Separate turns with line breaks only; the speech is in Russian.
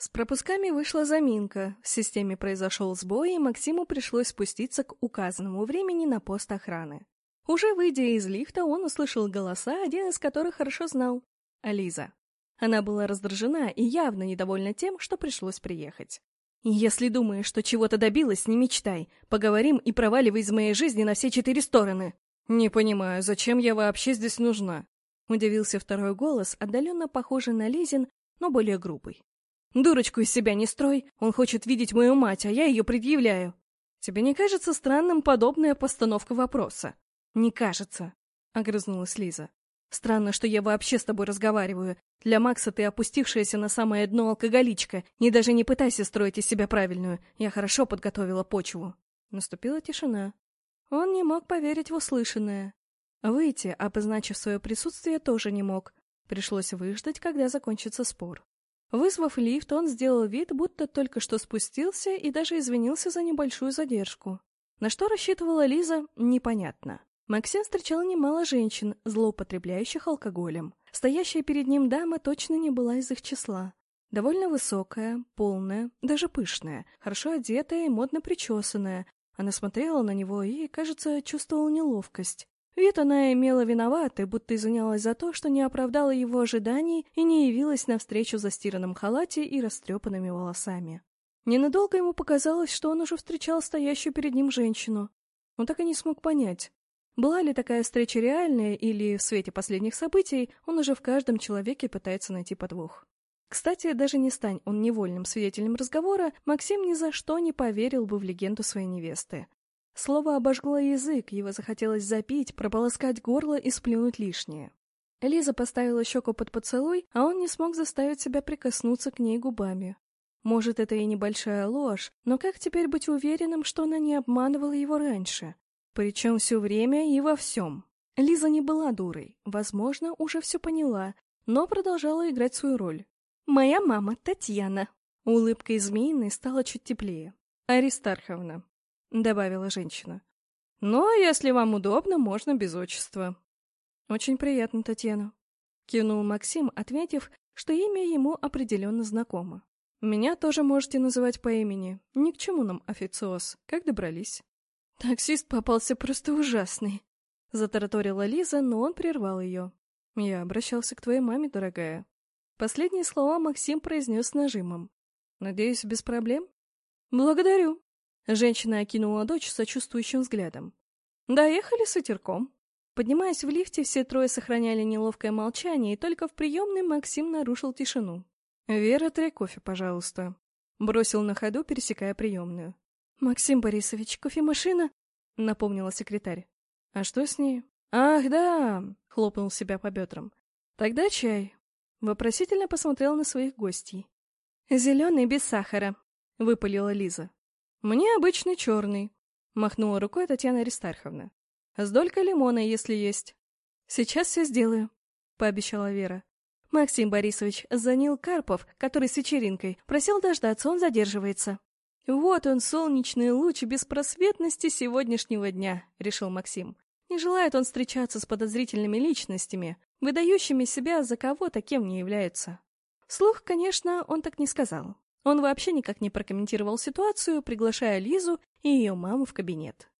С пропусками вышла заминка, в системе произошел сбой, и Максиму пришлось спуститься к указанному времени на пост охраны. Уже выйдя из лифта, он услышал голоса, один из которых хорошо знал — Ализа. Она была раздражена и явно недовольна тем, что пришлось приехать. «Если думаешь, что чего-то добилась, не мечтай. Поговорим и проваливай из моей жизни на все четыре стороны». «Не понимаю, зачем я вообще здесь нужна?» Удивился второй голос, отдаленно похожий на Лизин, но более грубый. Дурочку из себя не строй, он хочет видеть мою мать, а я ее предъявляю. Тебе не кажется странным подобная постановка вопроса? Не кажется, огрызнулась Лиза. Странно, что я вообще с тобой разговариваю. Для Макса ты опустившаяся на самое дно алкоголичка. Не даже не пытайся строить из себя правильную. Я хорошо подготовила почву. Наступила тишина. Он не мог поверить в услышанное. Выйти, обозначив свое присутствие, тоже не мог. Пришлось выждать, когда закончится спор. Вызвав лифт, он сделал вид, будто только что спустился и даже извинился за небольшую задержку. На что рассчитывала Лиза, непонятно. Максим встречал немало женщин, злоупотребляющих алкоголем. Стоящая перед ним дама точно не была из их числа. Довольно высокая, полная, даже пышная, хорошо одетая и модно причесанная. Она смотрела на него и, кажется, чувствовала неловкость. Вид она имела виноватый, будто извинялась за то, что не оправдала его ожиданий и не явилась навстречу в застиранном халате и растрепанными волосами. Ненадолго ему показалось, что он уже встречал стоящую перед ним женщину. Он так и не смог понять, была ли такая встреча реальная или в свете последних событий он уже в каждом человеке пытается найти подвох. Кстати, даже не стань он невольным свидетелем разговора, Максим ни за что не поверил бы в легенду своей невесты. Слово обожгло язык, его захотелось запить, прополоскать горло и сплюнуть лишнее. Лиза поставила щеку под поцелуй, а он не смог заставить себя прикоснуться к ней губами. Может, это и небольшая ложь, но как теперь быть уверенным, что она не обманывала его раньше? Причем все время и во всем. Лиза не была дурой, возможно, уже все поняла, но продолжала играть свою роль. «Моя мама Татьяна». Улыбка змеиной стала чуть теплее. «Аристарховна», — добавила женщина. «Но, если вам удобно, можно без отчества». «Очень приятно, Татьяна», — кивнул Максим, отметив, что имя ему определенно знакомо. «Меня тоже можете называть по имени. Ни к чему нам официоз. Как добрались?» «Таксист попался просто ужасный», — затараторила Лиза, но он прервал ее. «Я обращался к твоей маме, дорогая». Последние слова Максим произнес с нажимом. «Надеюсь, без проблем?» «Благодарю», Женщина окинула дочь сочувствующим взглядом. Доехали с ветерком. Поднимаясь в лифте, все трое сохраняли неловкое молчание, и только в приемной Максим нарушил тишину. «Вера, три кофе, пожалуйста», — бросил на ходу, пересекая приемную. «Максим Борисович, кофемашина?» — напомнила секретарь. «А что с ней?» «Ах, да!» — хлопнул себя по бедрам. «Тогда чай». Вопросительно посмотрел на своих гостей. «Зеленый без сахара», — выпалила Лиза. «Мне обычный черный», — махнула рукой Татьяна Аристарховна. «С долькой лимона, если есть». «Сейчас все сделаю», — пообещала Вера. «Максим Борисович, звонил Карпов, который с вечеринкой, просил дождаться, он задерживается». «Вот он, солнечный луч беспросветности сегодняшнего дня», — решил Максим. «Не желает он встречаться с подозрительными личностями, выдающими себя за кого-то, кем не являются». Слух, конечно, он так не сказал. Он вообще никак не прокомментировал ситуацию, приглашая Лизу и ее маму в кабинет.